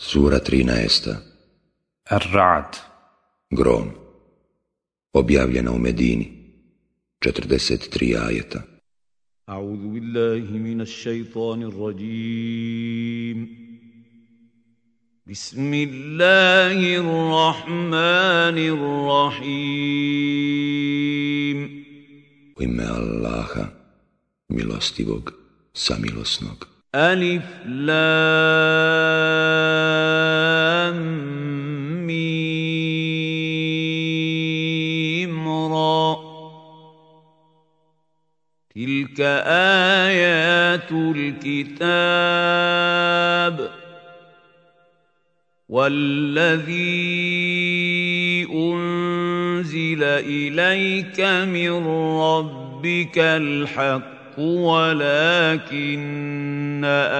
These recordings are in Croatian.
Sura 13. Ar-Ra'd. Grom. Objavljena u Medini. 43 ajeta. A'udhu billahi minash shaitanir rajim. Bismillahirrahmanirrahim. U ime Allaha, milostivog, samilosnog. ألف لام ميم را. تلك آيات الكتاب. والذي أنزل إليك من ربك الحق. ولكن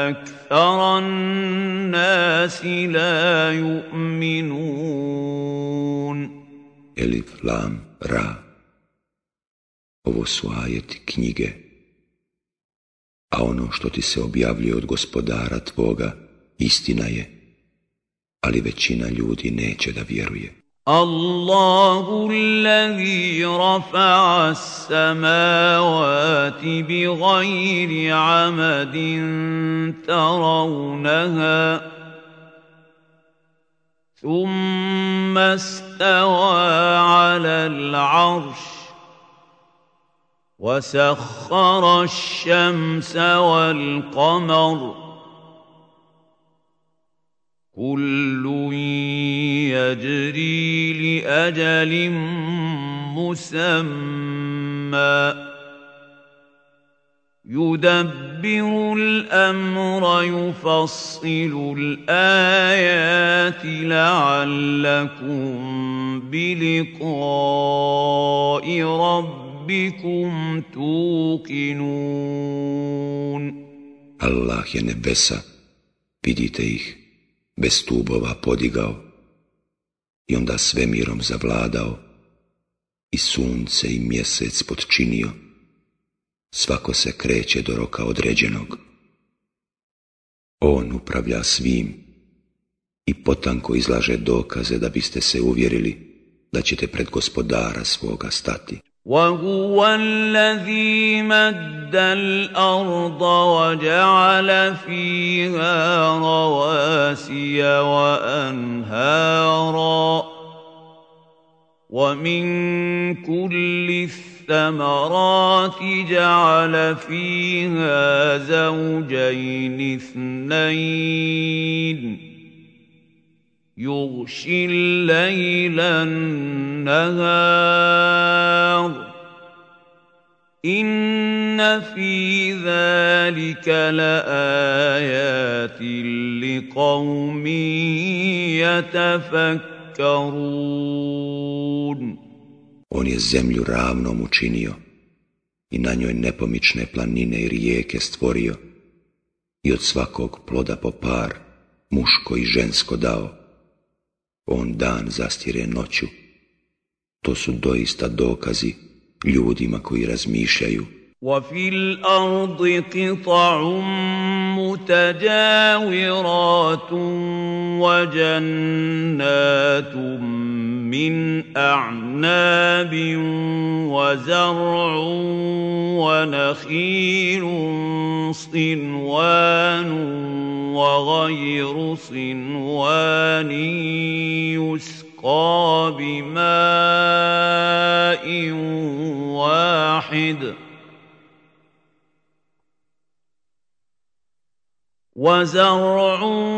أكثر الناس لا يؤمنون Elif, Lam, Ra. Ovo su ajeti knjige. A ono što ti se objavljuje od gospodara tvoga, istina je. Ali većina ljudi neće da vjeruje. الله الذي رفع السماوات بغير عمد ترونها ثم استوى على العرش وسخر الشمس والقمر كل يجري لأجل مسمى. يدبر الأمر يفصل الآيات لعلكم بلقاء ربكم توقنون. Allah je nebesa, vidite bez stubova podigao i onda svemirom zavladao i sunce i mjesec podčinio. Svako se kreće do roka određenog. On upravlja svim i potanko izlaže dokaze da biste se uvjerili da ćete pred gospodara svoga stati. وهو الذي مد الأرض وجعل فيها رواسي وأنهارا. ومن كل الثمرات جعل فيها زوجين اثنين. يغشي الليل النهار إن في ذلك لآيات لقوم يتفكرون On je zemlju ravnom učinio i na njoj nepomične planine i rijeke stvorio i od svakog ploda po par, muško i žensko dao. On dan zastire noću. To su doista dokazi ljudima koji razmišljaju. وفي الأرض قطع متجاورات وجنات من أعناب وزرع ونخيل صنوان وغير صنوان يسقى بماء واحد وزرع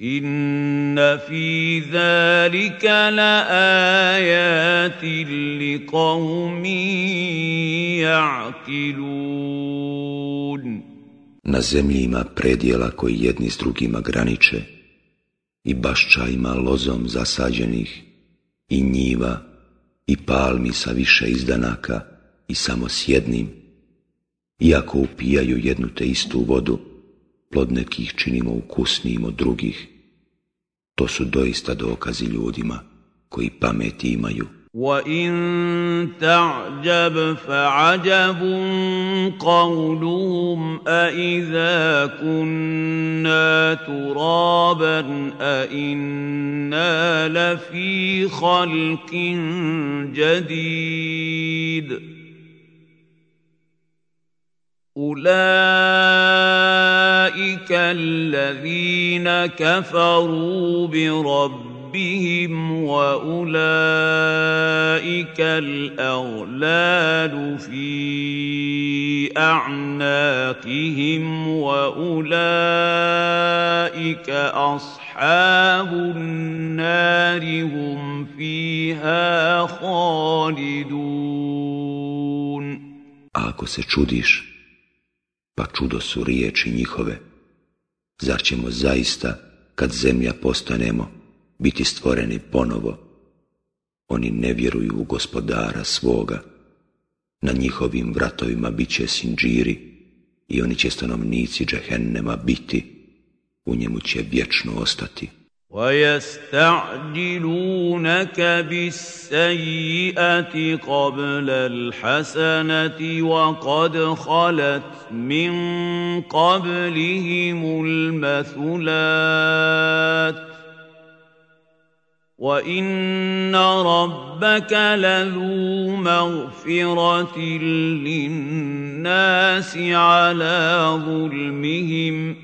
إن في ذلك لآيات لقوم يعقلون Na zemlji ima predjela koji jedni s drugima graniče i bašća ima lozom zasađenih i njiva i palmi sa više izdanaka i samo s jednim, iako upijaju jednu te istu vodu, plod nekih činimo ukusnijim od drugih. To su doista dokazi ljudima koji pameti imaju. وَإِن تَعْجَبْ فَعَجَبٌ قَوْلُهُمْ أَإِذَا كُنَّا تُرَابًا أَإِنَّا لَفِي خَلْقٍ جَدِيدٍ أُولَئِكَ الَّذِينَ كَفَرُوا بِرَبِّهِمْ ربهم واولئك الاغلال في اعناقهم واولئك اصحاب النار هم فيها خالدون. Ako se čudiš, pa čudo su riječi njihove, zar ćemo zaista, kad zemlja postanemo, biti stvoreni ponovo. Oni ne vjeruju u gospodara svoga. Na njihovim vratovima bit će sinđiri i oni će stanovnici džehennema biti. U njemu će vječno ostati. ويستعجلونك بالسيئة قبل الحسنة وقد خلت من قبلهم المثلات وَإِنَّ رَبَّكَ لَذُو مَغْفِرَةٍ لِلنَّاسِ عَلَى ظُلْمِهِمْ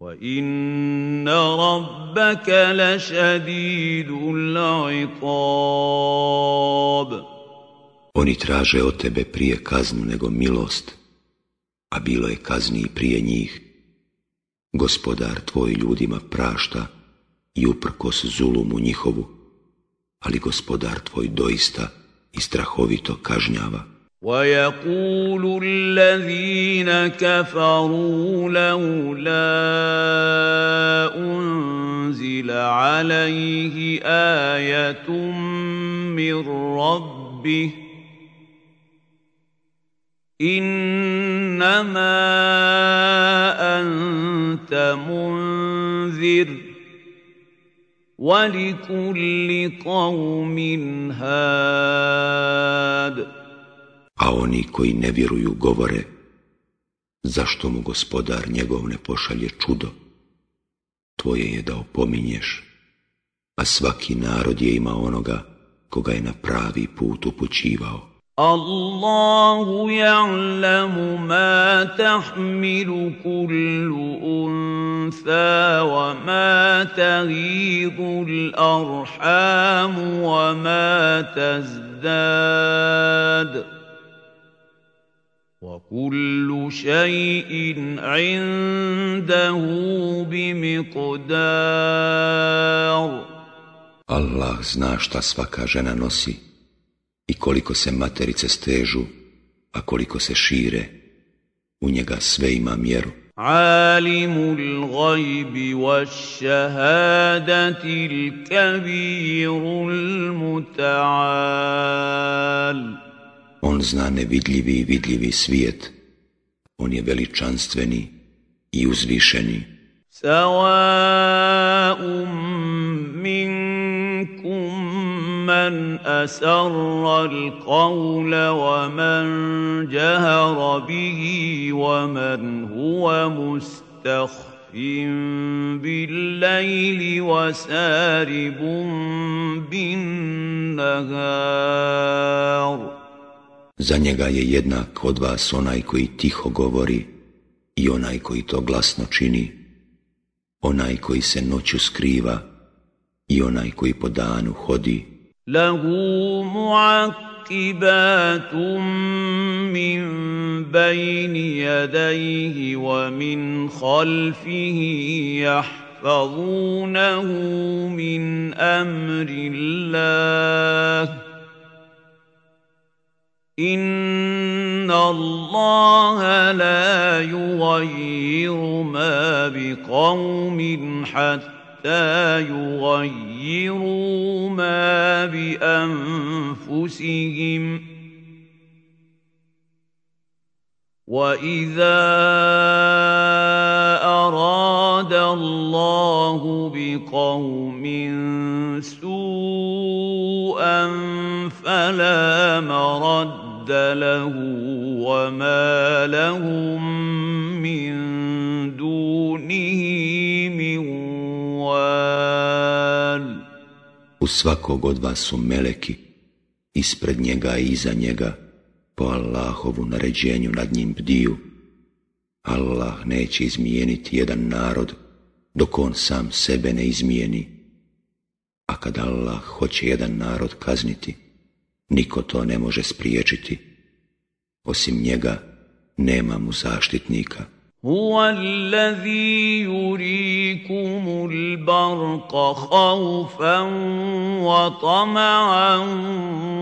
وَإِنَّ رَبَّكَ لَشَدِيدُ الْعِقَابِ Oni traže od tebe prije kaznu nego milost, a bilo je kazni prije njih. Gospodar tvoj ljudima prašta, i uprkos zulumu njihovu, ali gospodar tvoj doista i strahovito kažnjava. ويقول الذين كفروا لولا أنزل عليه آية من ربه إنما أنت منذر وَلِكُلِّ قَوْمٍ هَادٍ oni koji ne vjeruju govore, zašto mu gospodar njegov ne pošalje čudo? Tvoje je da opominješ, a svaki narod je ima onoga koga je na pravi put upućivao. Allahu ja'lamu ma tahmilu kullu untha wa ma taghidu al-arhamu wa ma tazdadu. وكل شيء عنده بمقدار Allah zna šta svaka žena nosi i koliko se materice stežu, a koliko se šire, u njega sve ima mjeru. عالم الغيب والشهادة الكبير المتعال On zna nevidljivi i vidljivi svijet. On je veličanstveni i uzvišeni. Sawa'um minkum man asarra al-qawla wa man jahara bihi wa man huwa mustakhfir بالليل وسارب بالنهار Za njega je jednak od vas onaj koji tiho govori i onaj koji to glasno čini, onaj koji se noću skriva i onaj koji po danu hodi. له معقبات من بين يديه ومن خلفه يحفظونه من امر الله ان الله لا يغير ما بقوم حتى يغيروا ما بانفسهم واذا اراد الله بقوم سوءا فلا مرد له وما لهم من دونه من وال U svakog od vas su meleki, ispred njega i iza njega, po Allahovu naređenju nad njim bdiju. Allah neće izmijeniti jedan narod, dok on sam sebe ne izmijeni. A kad Allah hoće jedan narod kazniti, niko to ne može spriječiti. Osim njega nema mu zaštitnika. هو الذي يريكم البرق خوفا وطمعا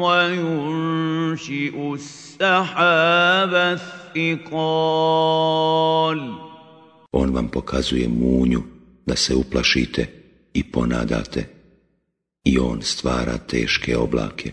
وينشئ السحاب الثقال On vam pokazuje munju da se uplašite i ponadate i on stvara teške oblake.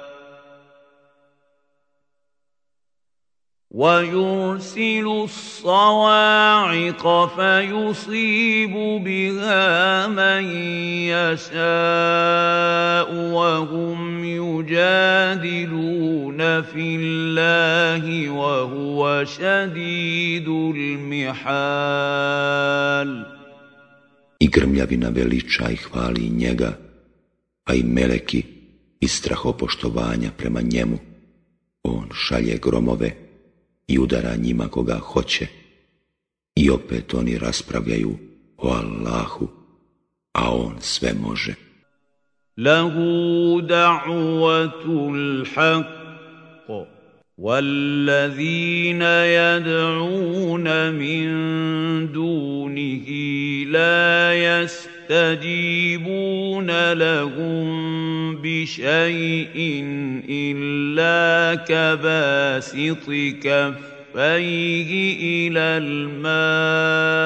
ويرسل الصواعق فيصيب بها من يشاء وهم يجادلون في الله وهو شديد المحال I grmljavina veliča i hvali njega, a i meleki iz strahopoštovanja prema njemu. On šalje gromove i udara njima koga hoće. I opet oni raspravljaju o Allahu, a on sve može. Lahu da'uvatul haq والذين يدعون من دونه لا يستجيبون لهم بشيء إلا كباسط كفيه إلى الماء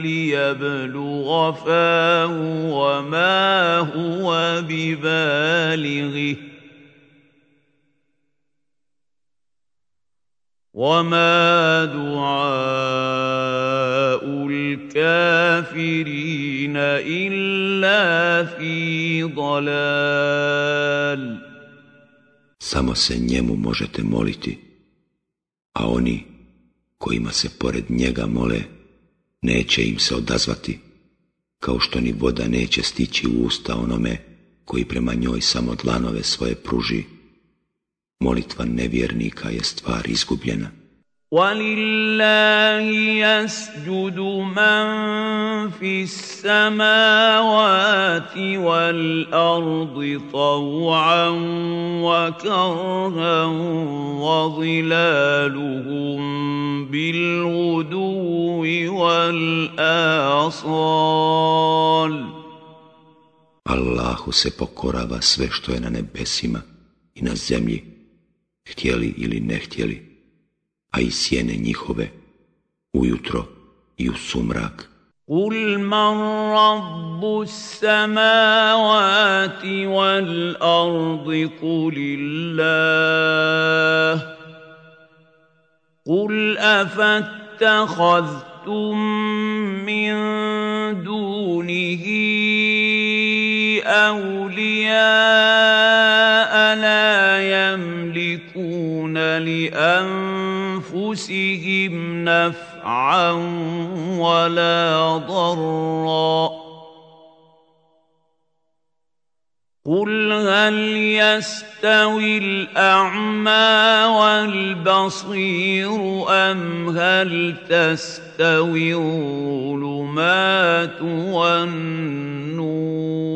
ليبلغ فاه وما هو ببالغه وما دعاء الكافرين إلا في ضلال Samo se njemu možete moliti, a oni kojima se pored njega mole, neće im se odazvati, kao što ni voda neće stići u usta onome koji prema njoj samo dlanove svoje pruži. Molitva nevjernika je stvar izgubljena. ولله يسجد من في السماوات والأرض طوعا وكرها وظلالهم بالغدو والآصال Allahu se pokorava sve što je na nebesima i na zemlji, htjeli ili ne htjeli, a i sjene njihove, ujutro i u sumrak. قل من رب السماوات والأرض قل الله قل أفاتخذتم من دونه أولياء لأنفسهم نفعا ولا ضرا. قل هل يستوي الأعمى والبصير أم هل تستوي الظلمات والنور؟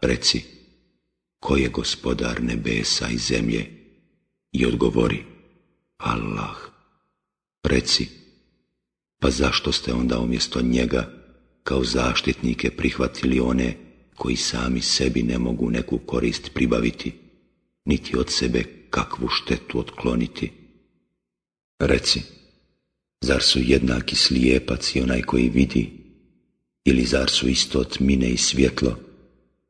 Reci, ko je gospodar nebesa i zemlje? I odgovori, Allah. Reci, pa zašto ste onda umjesto njega kao zaštitnike prihvatili one koji sami sebi ne mogu neku korist pribaviti, niti od sebe kakvu štetu otkloniti? Reci, zar su jednaki slijepac i onaj koji vidi ili zar su isto tmine i svjetlo?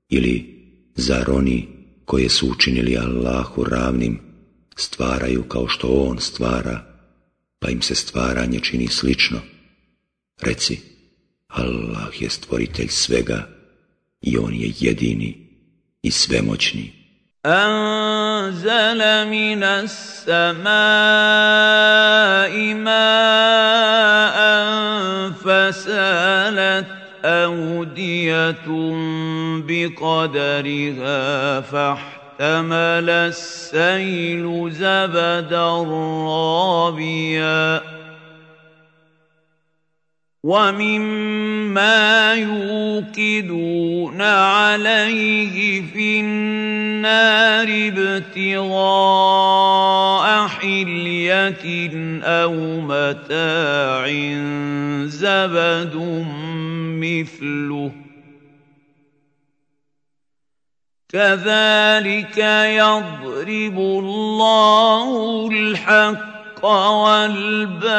Ili zar oni koje su učinili Allahu ravnim stvaraju kao što On stvara, pa im se stvaranje čini slično? Reci, Allah je stvoritelj svega i On je jedini i svemoćni. أنزل من السماء ماء فسالت أودية بقدرها فاحتمل السيل زبدا رابيا. ومما يوقدون عليه في النار ابتغاء حلية أو متاع زبد مثله. كذلك يضرب الله الحق والباطل.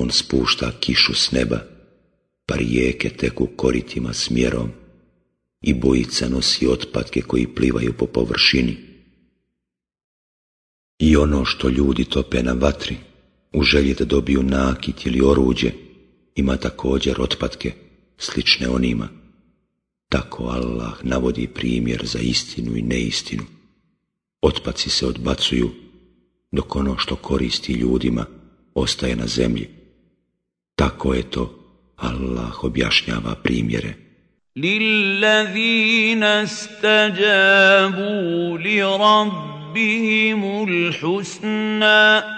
On spušta kišu s neba, pa rijeke teku koritima smjerom i bojica nosi otpadke koji plivaju po površini. I ono što ljudi tope na vatri, u želji da dobiju nakit ili oruđe, ima također otpadke, slične onima. Tako Allah navodi primjer za istinu i neistinu. Otpaci se odbacuju, dok ono što koristi ljudima ostaje na zemlji. Tako je to, Allah objašnjava primjere. Lillazina stajabu li rabbihimul husna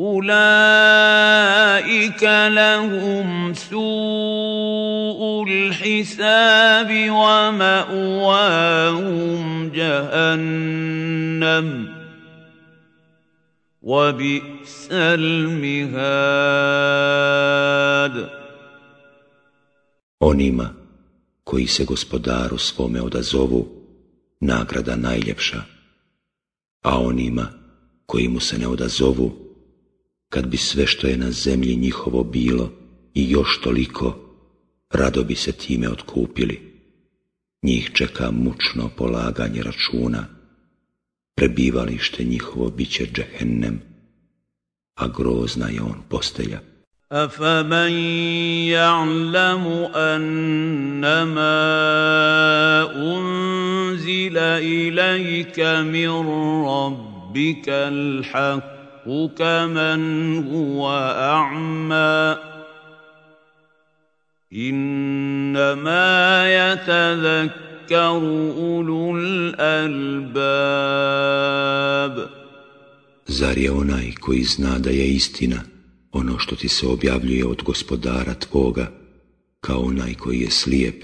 أولئك لهم سوء الحساب ومأواهم جهنم وبئس المهاد Onima koji se gospodaru svome odazovu, nagrada najljepša, a onima koji mu se ne odazovu, kad bi sve što je na zemlji njihovo bilo i još toliko, rado bi se time otkupili. Njih čeka mučno polaganje računa, prebivalište njihovo bit će džehennem, a grozna je on postelja. أفمن يعلم أنما أنزل إليك من ربك الحق كمن هو أعمى إنما يتذكر أولو الألباب Zar je onaj koji zna da je istina ono što ti se objavljuje od gospodara tvoga, kao onaj koji je slijep,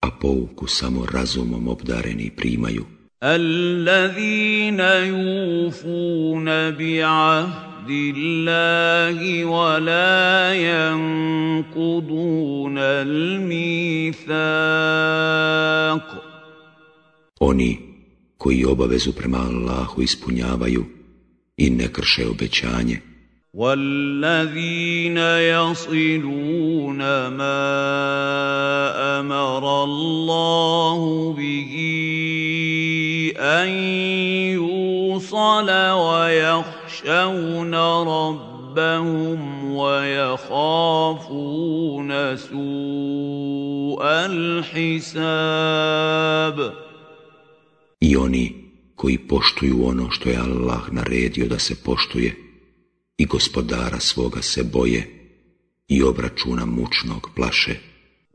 a pouku samo razumom obdareni primaju. الذين يوفون بعهد الله ولا ينقضون الميثاق Oni koji obavezu prema Allahu ispunjavaju i ne krše obećanje. والذين يصلون ما أمر الله به ان يوصل ويخشون ربهم ويخافون سوء الحساب I oni koji poštuju ono što je Allah naredio da se poštuje i gospodara svoga se boje i obračuna mučnog plaše.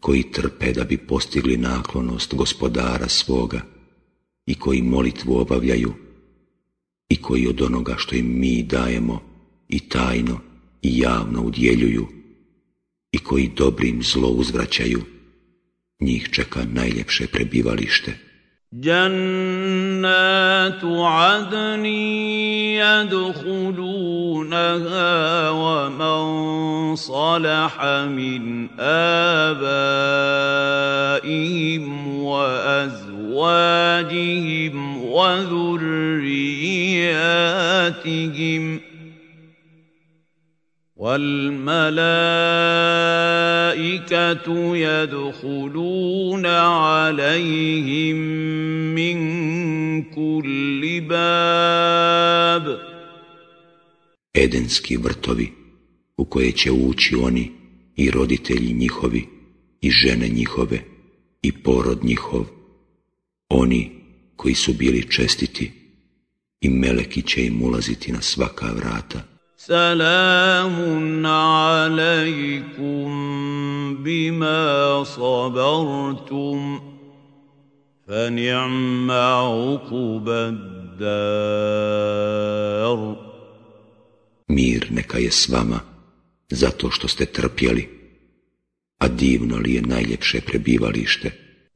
koji trpe da bi postigli naklonost gospodara svoga i koji molitvu obavljaju i koji od onoga što im mi dajemo i tajno i javno udjeljuju i koji dobrim zlo uzvraćaju, njih čeka najljepše prebivalište. جنات عدن يدخلونها ومن صلح من آبائهم وأزواجهم وذرياتهم ۖ والملائكة يدخلون عليهم من كل باب Edenski vrtovi u koje će ući oni i roditelji njihovi i žene njihove i porod njihov, oni koji su bili čestiti i meleki će im ulaziti na svaka vrata. سلام عليكم بما صبرتم فنعم عقب الدار Mir neka je s vama, zato što ste trpjeli, a divno li je najljepše prebivalište.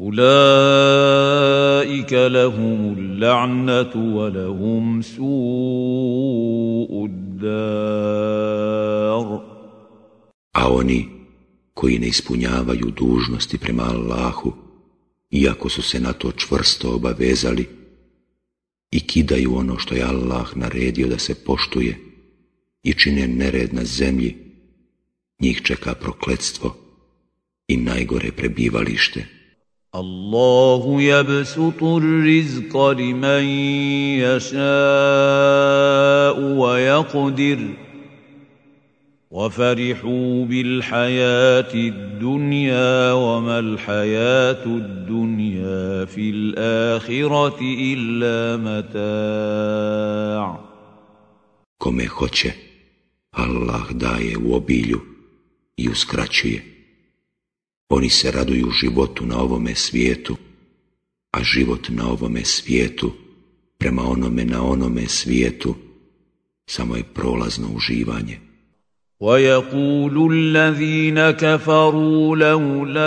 أولئك لهم اللعنة ولهم سوء الدار A oni koji ne ispunjavaju dužnosti prema Allahu, iako su se na to čvrsto obavezali i kidaju ono što je Allah naredio da se poštuje i čine nered na zemlji, njih čeka prokletstvo i najgore prebivalište. الله يبسط الرزق لمن يشاء ويقدر وفرحوا بالحياة الدنيا وما الحياة الدنيا في الآخرة إلا متاع Kome hoće, Allah daje u obilju i uskraćuje. Oni se raduju životu na ovome svijetu, a život na ovome svijetu, prema onome na onome svijetu, samo je prolazno uživanje. ويقول الذين كفروا لولا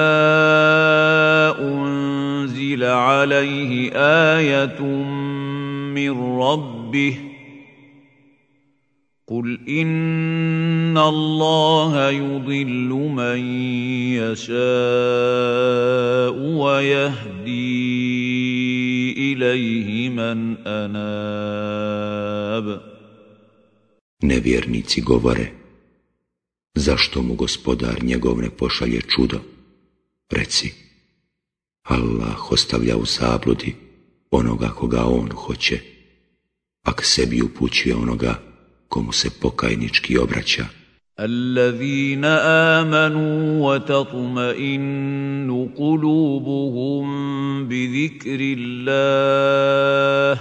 أنزل عليه آية من ربه قل إن الله يضل من يشاء ويهدي إليه من أناب Nevjernici govore, zašto mu gospodar njegov ne pošalje čudo? Reci, Allah ostavlja u zabludi onoga koga on hoće, a k sebi upućuje onoga komu se pokajnički obraća. الذين آمنوا وتطمئن قلوبهم بذكر الله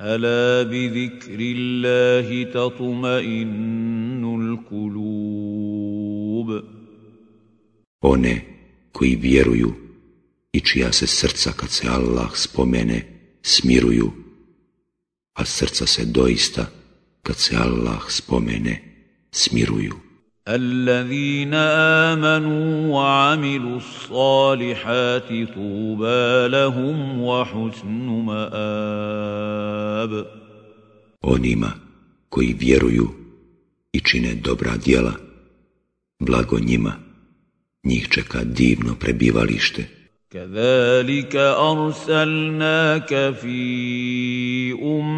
ألا بذكر الله تطمئن القلوب One koji vjeruju i čija se srca kad se Allah spomene smiruju, a srca se doista kad se Allah spomene smiruju. الذين آمنوا وعملوا الصالحات طوبى لهم وحسن مآب Onima koji vjeruju i čine dobra djela, blago njima, njih čeka divno prebivalište. كذلك أرسلناك في أمة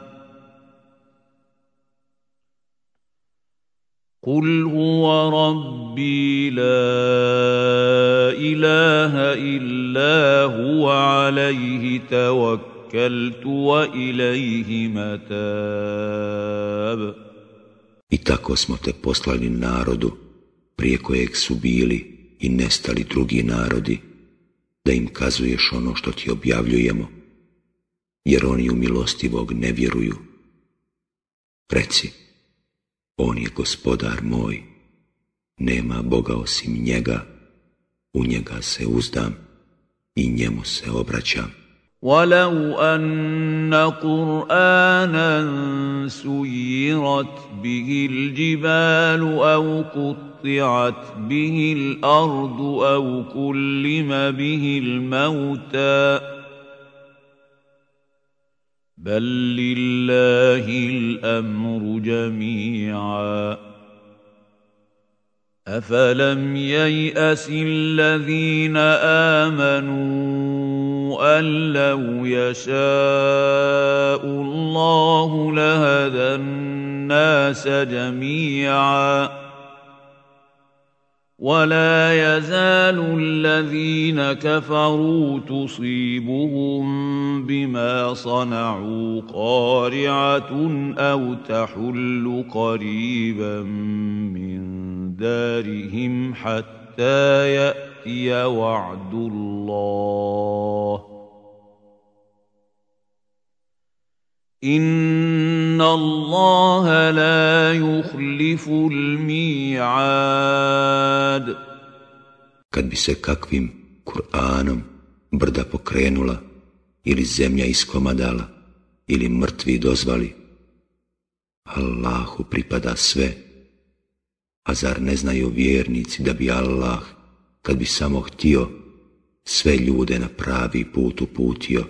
قل هو ربي لا إله إلا هو عليه توكلت وإليه متاب I tako smo te poslali narodu, prije kojeg su bili i nestali drugi narodi, da im kazuješ ono što ti objavljujemo, jer oni u milostivog ne vjeruju. Reci, on je gospodar moj, nema Boga osim njega, u njega se uzdam i njemu se obraćam. ولو أن قرآنا سيرت به الجبال أو قطعت به الأرض أو كلم به الموتى بل لله الأمر جميعا. أفلم ييأس الذين آمنوا أن لو يشاء الله لهدى الناس جميعا. ولا يزال الذين كفروا تصيبهم بما صنعوا قارعة أو تحل قريبا من دارهم حتى يأتي وعد الله. إن الله لا يخلف الميعاد Kad bi se kakvim Kur'anom brda pokrenula ili zemlja iskomadala ili mrtvi dozvali, Allahu pripada sve, a zar ne znaju vjernici da bi Allah, kad bi samo htio, sve ljude na pravi put uputio,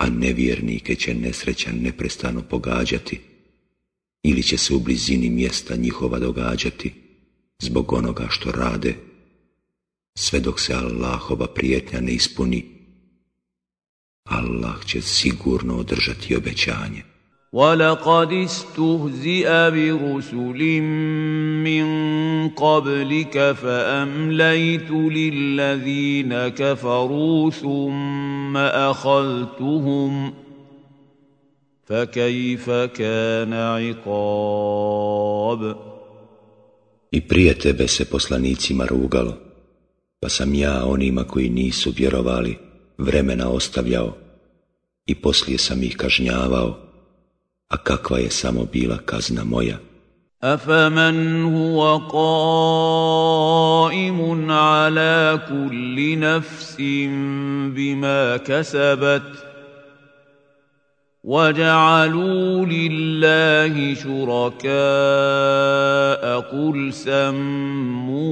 a nevjernike će nesrećan neprestano pogađati, ili će se u blizini mjesta njihova događati, zbog onoga što rade, sve dok se Allahova prijetnja ne ispuni, Allah će sigurno održati obećanje. ولقد استهزئ برسل من قبلك فأمليت للذين كفروا ثم أخذتهم فكيف كان عقاب I prije tebe se poslanicima rugalo, Pa sam ja onima koji nisu vjerovali vremena ostavljao i poslije sam ih kažnjavao, a kakva je samo bila kazna moja. أفمن هو قائم على كل نفس بما كسبت وجعلوا لله شركاء قل سموهم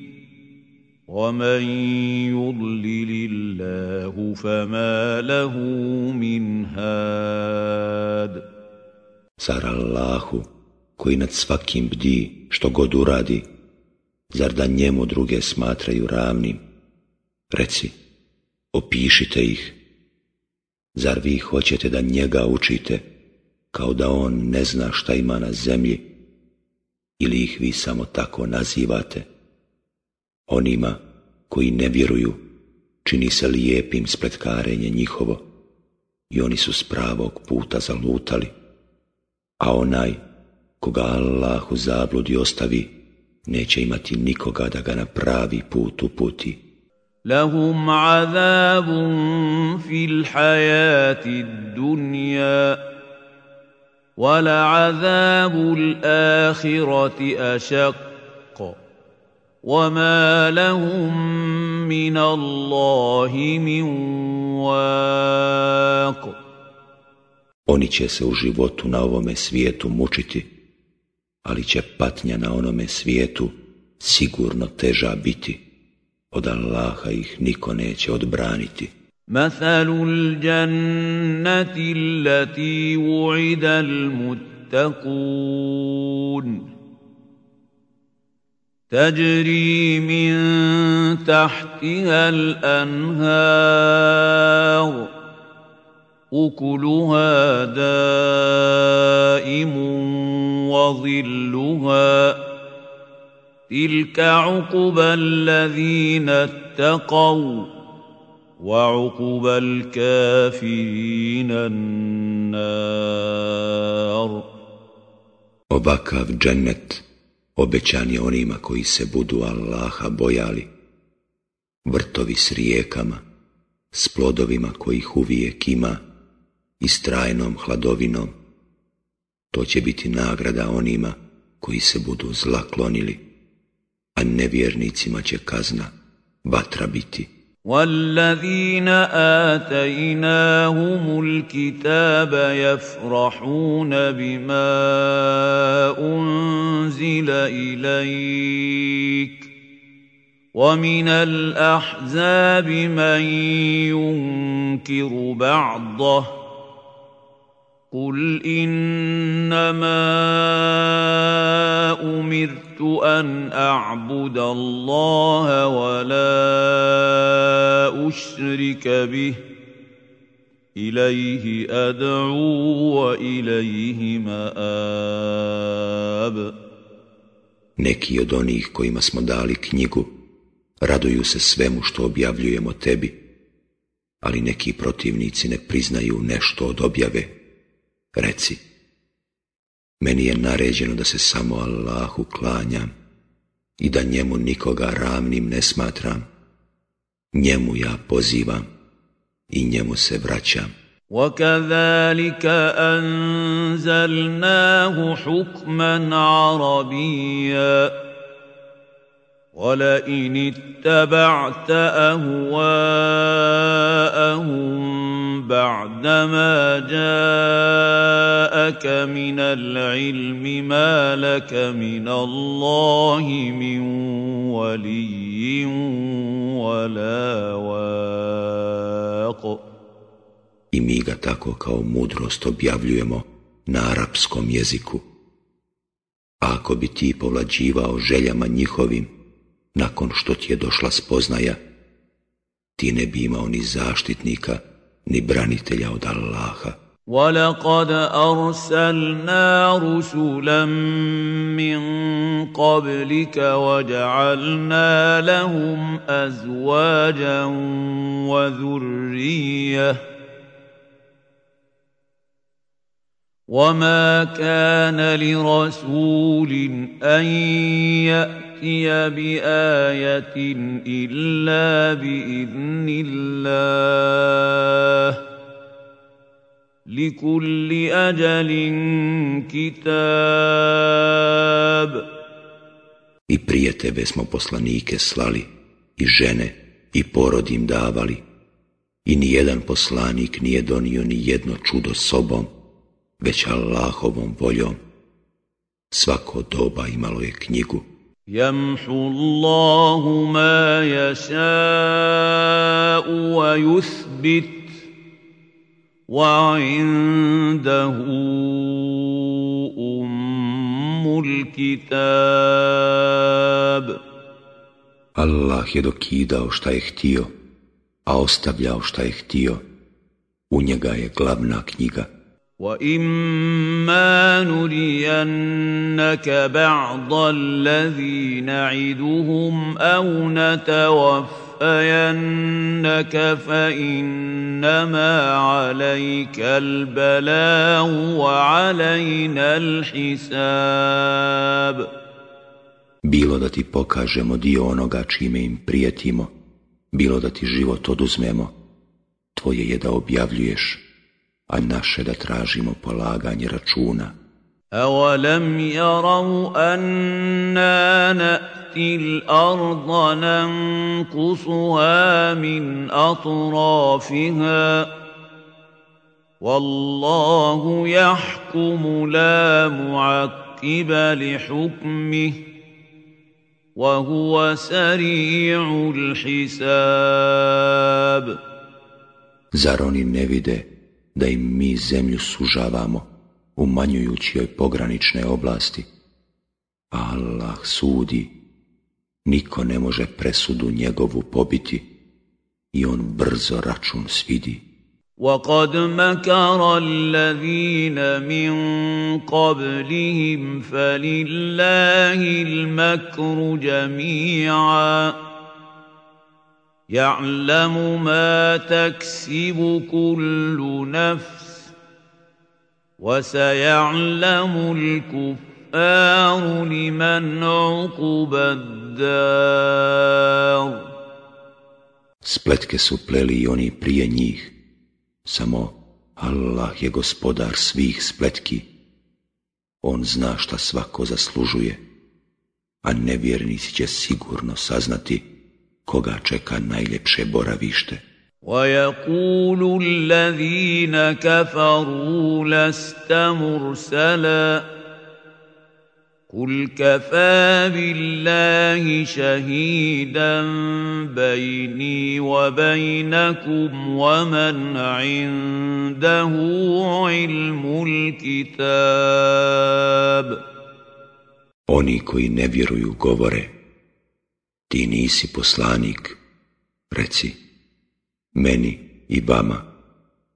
ومن يضلل الله فما له من هاد Zar Allahu, koji nad svakim bdi, što god uradi, zar da njemu druge smatraju ravnim? Reci, opišite ih. Zar vi hoćete da njega učite, kao da on ne zna šta ima na zemlji, ili ih vi samo tako nazivate? Onima koji ne vjeruju, čini se lijepim spletkarenje njihovo i oni su s pravog puta zalutali, a onaj koga Allah u zabludi ostavi, neće imati nikoga da ga na pravi put uputi. Lahum azabun fil hajati dunja, wala azabul ahirati ašak. وما لهم من الله من واق Oni će se u životu na ovome svijetu mučiti, ali će patnja na onome svijetu sigurno teža biti. Od Allaha ih niko neće odbraniti. مثل الجنة التي وعد المتقون تجري من تحتها الأنهار أكلها دائم وظلها. تلك عقبى الذين اتقوا وعقبى الكافرين النار. Ovakav džennet. Obećan je onima koji se budu Allaha bojali, vrtovi s rijekama, s plodovima kojih uvijek ima i s trajnom hladovinom. To će biti nagrada onima koji se budu zla klonili, a nevjernicima će kazna vatra biti. والذين آتيناهم الكتاب يفرحون بما أنزل إليك ومن الأحزاب من ينكر بعضه قل إنما أمرت أن أعبد الله ولا أشرك به إليه أدعو وإليه مآب Neki od onih kojima smo dali knjigu raduju se svemu što objavljujemo tebi, ali neki protivnici ne priznaju nešto od objave. Reci, meni je naređeno da se samo Allahu klanjam i da njemu nikoga ravnim ne smatram. Njemu ja pozivam i njemu se vraćam. وكذلك أنزلناه حكما عربيا ولئن اتبعت أهواءهم بعدما جاءك من العلم ما لك من الله من ولي ولا واق i mi ga tako kao mudrost objavljujemo na arapskom jeziku. A ako bi ti povlađivao željama njihovim, nakon što ti je došla spoznaja, ti ne bi imao ni zaštitnika, ni branitelja od Allaha. ولقد ارسلنا رسلا من قبلك وجعلنا لهم ازواجا وذريه وما كان لرسول ان ياتي بايه الا باذن الله لكل أجل كتاب I prije tebe smo poslanike slali, i žene, i porod im davali, i nijedan poslanik nije donio ni jedno čudo sobom, već Allahovom voljom. Svako doba imalo je knjigu. Jamhu Allahu ma jasa'u wa yuthbit wa indahu umul kitab. Allah je dokidao šta je htio, a ostavljao šta je htio. U njega je glavna knjiga. وَإِمَّا نُرِيَنَّكَ بَعْضَ الَّذِي نَعِدُهُمْ نَتَوَفَّ نتوفينك فإنما عليك البلاغ وعلينا الحساب Bilo da ti pokažemo dio onoga čime im prijetimo, bilo da ti život oduzmemo, tvoje je da objavljuješ, a naše da tražimo polaganje računa. أَوَلَمْ يَرَوْا أَنَّا نَأْتِي الْأَرْضَ نَنقُصُهَا مِنْ أَطْرَافِهَا وَاللَّهُ يَحْكُمُ لَا مُعَقِّبَ لِحُكْمِهِ وَهُوَ سَرِيعُ الْحِسَابِ Zar oni ne vide da im mi zemlju sužavamo umanjujući joj pogranične oblasti. Allah sudi, niko ne može presudu njegovu pobiti i on brzo račun svidi. وقد مكر الذين من قبلهم فلله المكر جميعا يعلم ما تكسب كل نفس وسيعلم الكفار لمن عقب الدار Spletke su pleli i oni prije njih, samo Allah je gospodar svih spletki. On zna šta svako zaslužuje, a nevjernici će sigurno saznati koga čeka najljepše boravište. ويقول الذين كفروا لست مرسلا قل كفى بالله شهيدا بيني وبينكم ومن عنده علم الكتاب Oni koji ne vjeruju govore, ti nisi poslanik, reci, Meni i vama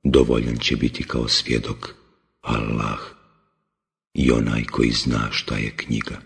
dovoljan će biti kao svjedok Allah i onaj koji zna šta je knjiga.